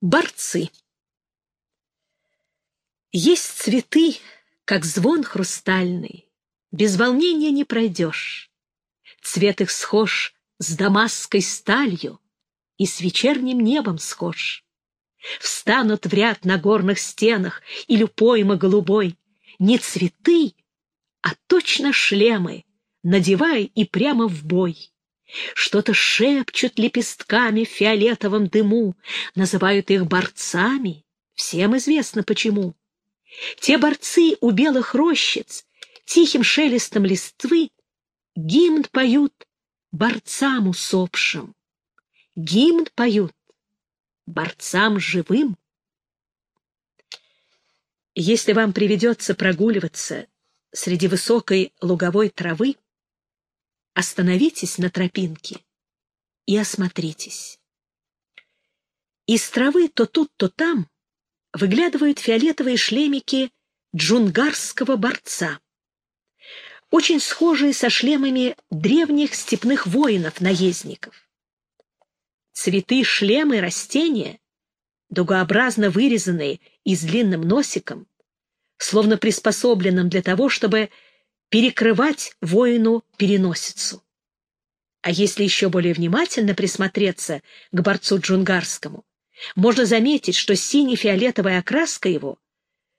Борцы. Есть цветы, как звон хрустальный, без волнения не пройдешь. Цвет их схож с дамасской сталью и с вечерним небом схож. Встанут в ряд на горных стенах или пойма голубой не цветы, а точно шлемы, надевай и прямо в бой. Что-то шепчут лепестками в фиолетовом дыму, называют их борцами. Всем известно почему. Те борцы у белых рощиц тихим шелестом листвы гимн поют борцам усопшим. Гимн поют борцам живым. Если вам приведется прогуливаться среди высокой луговой травы, остановитесь на тропинке и осмотритесь. Из травы то тут, то там выглядывают фиолетовые шлемики джунгарского борца, очень схожие со шлемами древних степных воинов-наездников. Цветы, шлемы, растения, дугообразно вырезанные и с длинным носиком, словно приспособленным для того, чтобы перекрывать воину переносицу. А если еще более внимательно присмотреться к борцу джунгарскому, можно заметить, что сине-фиолетовая окраска его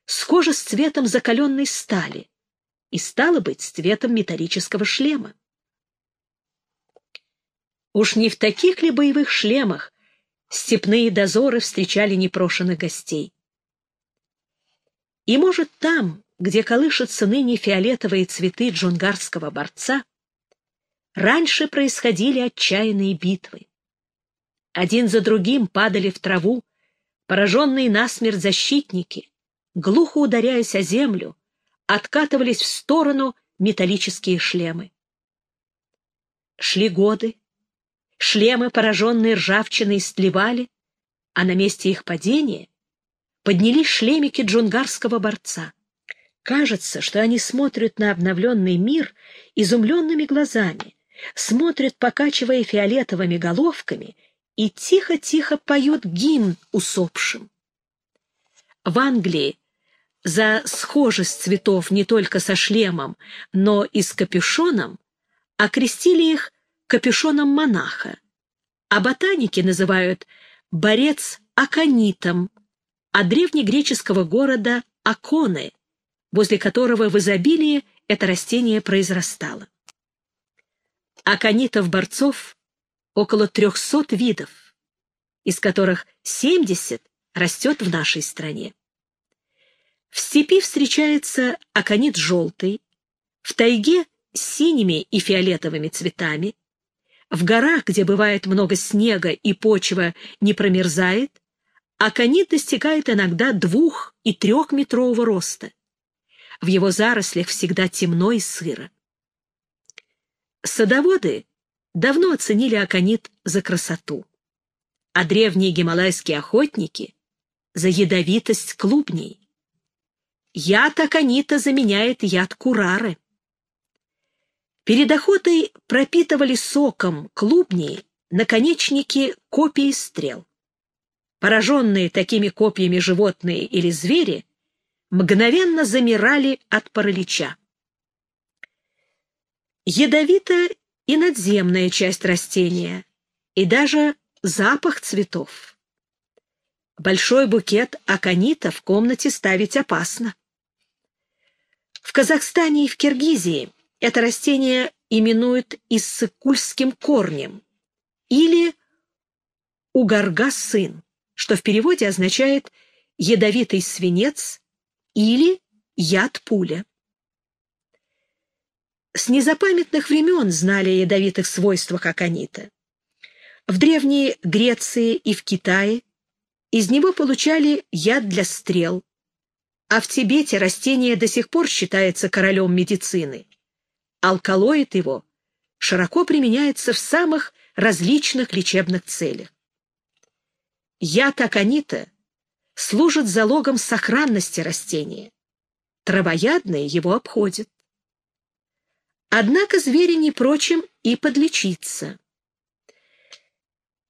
схожа с цветом закаленной стали и стала быть с цветом металлического шлема. Уж не в таких ли боевых шлемах степные дозоры встречали непрошенных гостей? И, может, там, где колышутся ныне фиолетовые цветы джунгарского борца, раньше происходили отчаянные битвы. Один за другим падали в траву пораженные насмерть защитники, глухо ударяясь о землю, откатывались в сторону металлические шлемы. Шли годы, шлемы, пораженные ржавчиной, истлевали, а на месте их падения поднялись шлемики джунгарского борца. Кажется, что они смотрят на обновленный мир изумленными глазами, смотрят, покачивая фиолетовыми головками, и тихо-тихо поют гимн усопшим. В Англии за схожесть цветов не только со шлемом, но и с капюшоном окрестили их капюшоном монаха, а ботаники называют борец аконитом, а древнегреческого города Аконы, возле которого в изобилии это растение произрастало. Аконитов-борцов около 300 видов, из которых 70 растет в нашей стране. В степи встречается аконит желтый, в тайге с синими и фиолетовыми цветами, в горах, где бывает много снега и почва не промерзает, аконит достигает иногда двух- и трехметрового роста. В его зарослях всегда темно и сыро. Садоводы давно оценили аконит за красоту, а древние гималайские охотники — за ядовитость клубней. Яд аконита заменяет яд курары. Перед охотой пропитывали соком клубней наконечники копий стрел. Пораженные такими копьями животные или звери мгновенно замирали от паралича. Ядовита и надземная часть растения, и даже запах цветов. Большой букет аконита в комнате ставить опасно. В Казахстане и в Киргизии это растение именуют иссыкульским корнем или угарга-сын, что в переводе означает «ядовитый свинец» или «яд-пуля». С незапамятных времен знали о ядовитых свойствах аконита. В Древней Греции и в Китае из него получали яд для стрел, а в Тибете растение до сих пор считается королем медицины. Алкалоид его широко применяется в самых различных лечебных целях. Яд аконита служит залогом сохранности растения. Травоядные его обходят. Однако звери не прочим и подлечиться.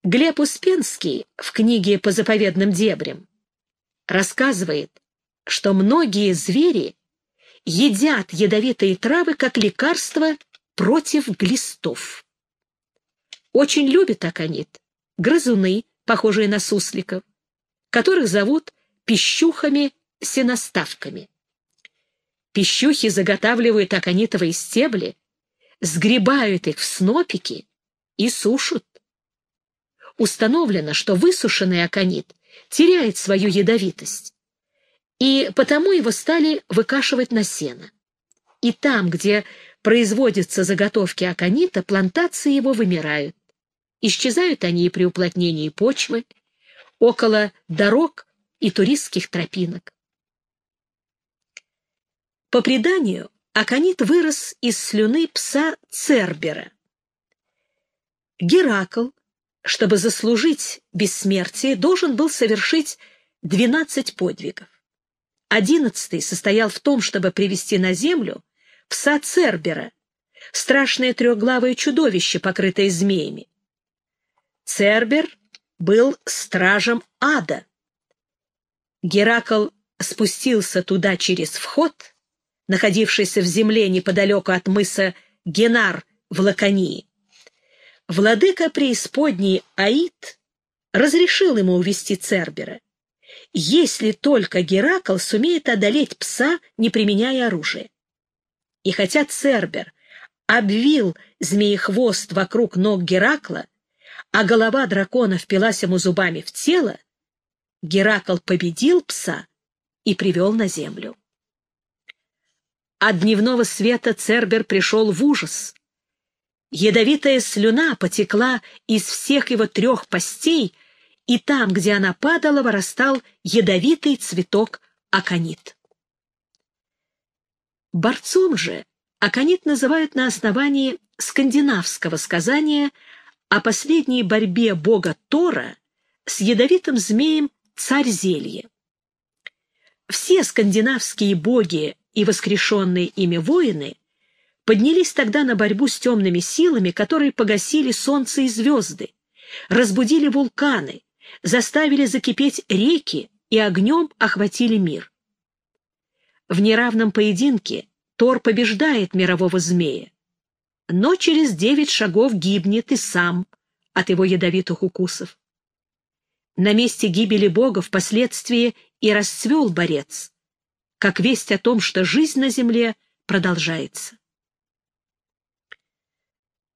Глеб Успенский в книге «По заповедным дебрям» рассказывает, что многие звери едят ядовитые травы как лекарство против глистов. Очень любят аконит грызуны, похожие на сусликов, которых зовут пищухами-сеноставками. Пищухи заготавливают аконитовые стебли, сгребают их в снопики и сушат. Установлено, что высушенный аконит теряет свою ядовитость, и потому его стали выкашивать на сено. И там, где производятся заготовки аконита, плантации его вымирают. Исчезают они и при уплотнении почвы, около дорог и туристских тропинок. По преданию, Аконит вырос из слюны пса Цербера. Геракл, чтобы заслужить бессмертие, должен был совершить 12 подвигов. Одиннадцатый состоял в том, чтобы привести на землю пса Цербера, страшное трехглавое чудовище, покрытое змеями. Цербер был стражем ада. Геракл спустился туда через вход, находившийся в земле неподалеку от мыса Генар в Лаконии. Владыка преисподней Аид разрешил ему увести Цербера, если только Геракл сумеет одолеть пса, не применяя оружия. И хотя Цербер обвил змеехвост вокруг ног Геракла, а голова дракона впилась ему зубами в тело, Геракл победил пса и привел на землю. От дневного света Цербер пришел в ужас. Ядовитая слюна потекла из всех его трех постей, и там, где она падала, вырастал ядовитый цветок аконит. Борцом же аконит называют на основании скандинавского сказания о последней борьбе бога Тора с ядовитым змеем царь зелье. Все скандинавские боги и воскрешенные ими воины поднялись тогда на борьбу с темными силами, которые погасили солнце и звезды, разбудили вулканы, заставили закипеть реки и огнем охватили мир. В неравном поединке Тор побеждает мирового змея, но через девять шагов гибнет и сам от его ядовитых укусов. На месте гибели бога впоследствии и расцвел борец, как весть о том, что жизнь на земле продолжается.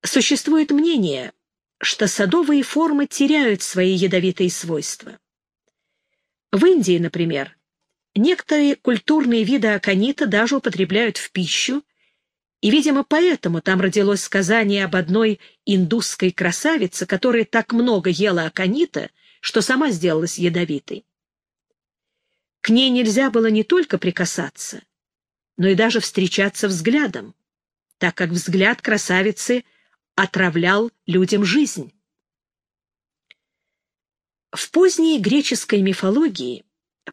Существует мнение, что садовые формы теряют свои ядовитые свойства. В Индии, например, некоторые культурные виды аконита даже употребляют в пищу, и, видимо, поэтому там родилось сказание об одной индусской красавице, которая так много ела аконита, что сама сделалась ядовитой. К ней нельзя было не только прикасаться, но и даже встречаться взглядом, так как взгляд красавицы отравлял людям жизнь. В поздней греческой мифологии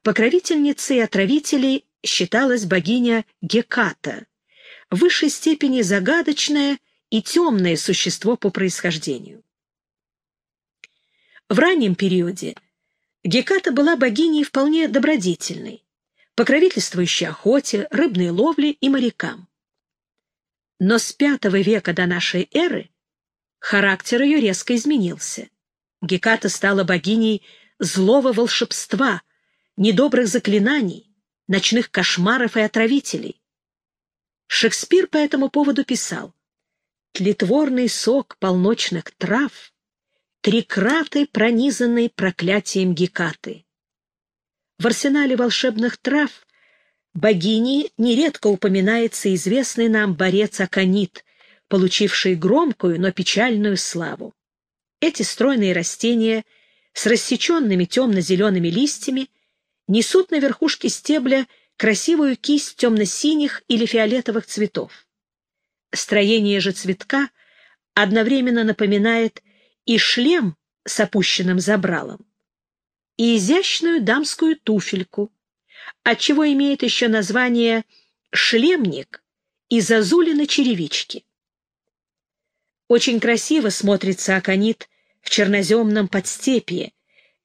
покровительницей отравителей считалась богиня Геката, в высшей степени загадочное и темное существо по происхождению. В раннем периоде Геката была богиней вполне добродетельной, покровительствующей охоте, рыбной ловле и морякам. Но с V века до нашей эры характер ее резко изменился. Геката стала богиней злого волшебства, недобрых заклинаний, ночных кошмаров и отравителей. Шекспир по этому поводу писал «Тлетворный сок полночных трав три краты, пронизанные проклятием Гекаты. В арсенале волшебных трав богини нередко упоминается известный нам борец Аконит, получивший громкую, но печальную славу. Эти стройные растения с рассеченными темно-зелеными листьями несут на верхушке стебля красивую кисть темно-синих или фиолетовых цветов. Строение же цветка одновременно напоминает и шлем с опущенным забралом, и изящную дамскую туфельку, отчего имеет еще название «шлемник» и зазулины черевички. Очень красиво смотрится аконит в черноземном подстепье,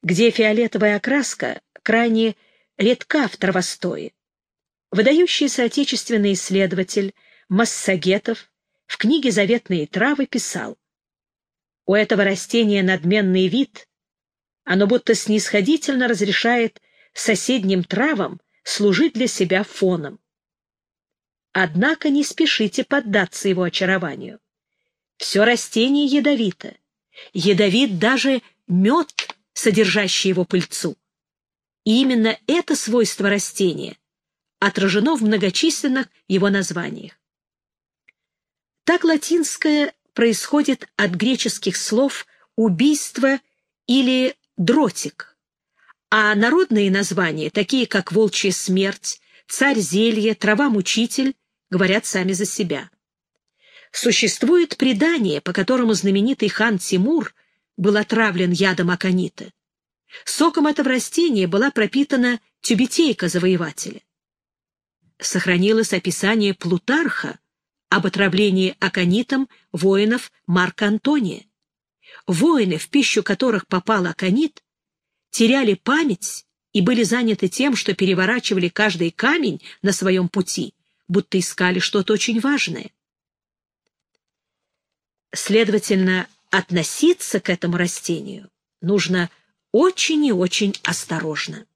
где фиолетовая окраска крайне редка в травостое. Выдающийся отечественный исследователь Массагетов в книге «Заветные травы» писал «У этого растения надменный вид, оно будто снисходительно разрешает соседним травам служить для себя фоном. Однако не спешите поддаться его очарованию. Все растение ядовито. Ядовит даже мед, содержащий его пыльцу. И именно это свойство растения отражено в многочисленных его названиях. Так латинское происходит от греческих слов «убийство» или «дротик», а народные названия, такие как «волчья смерть», «царь зелье», «трава-мучитель», говорят сами за себя. Существует предание, по которому знаменитый хан Тимур был отравлен ядом аконита. Соком этого растения была пропитана тюбетейка завоевателя. Сохранилось описание Плутарха об отравлении аконитом воинов Марка Антония. Воины, в пищу которых попал аконит, теряли память и были заняты тем, что переворачивали каждый камень на своем пути, будто искали что-то очень важное. Следовательно, относиться к этому растению нужно очень и очень осторожно.